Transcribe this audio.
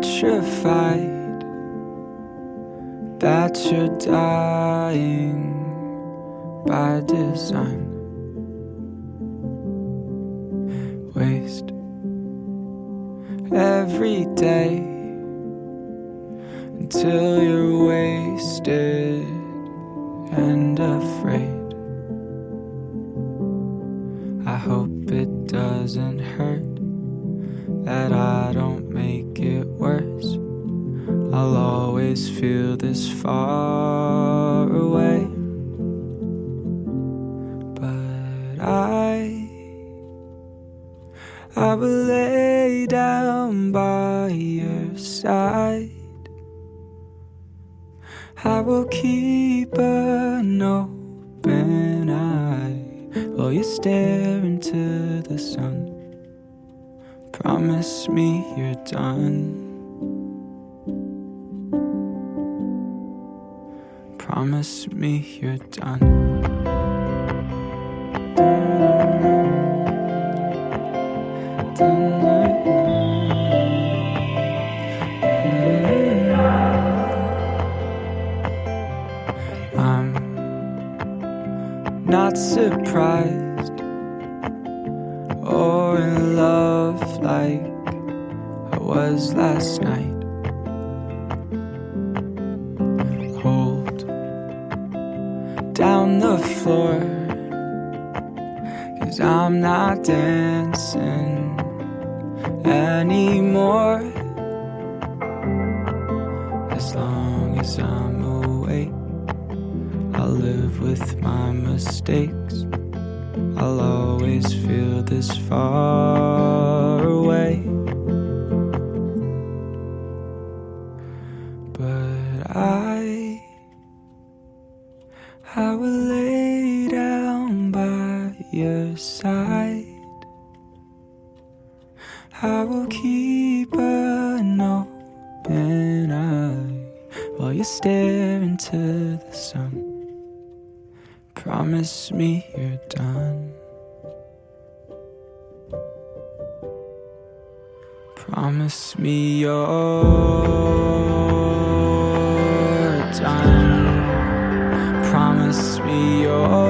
petrified that you're dying by design. Waste every day until you're wasted and afraid. I hope it doesn't hurt that I feel this far away. But I, I will lay down by your side. I will keep an open eye while you stare into the sun. Promise me you're done. Promise me you're done. I'm not surprised or in love like I was last night. Down the floor, cause I'm not dancing anymore. As long as I'm awake, I'll live with my mistakes. I'll always feel this far away. I will lay down by your side. I will keep an open eye while you stare into the sun. Promise me you're done. Promise me you're Promise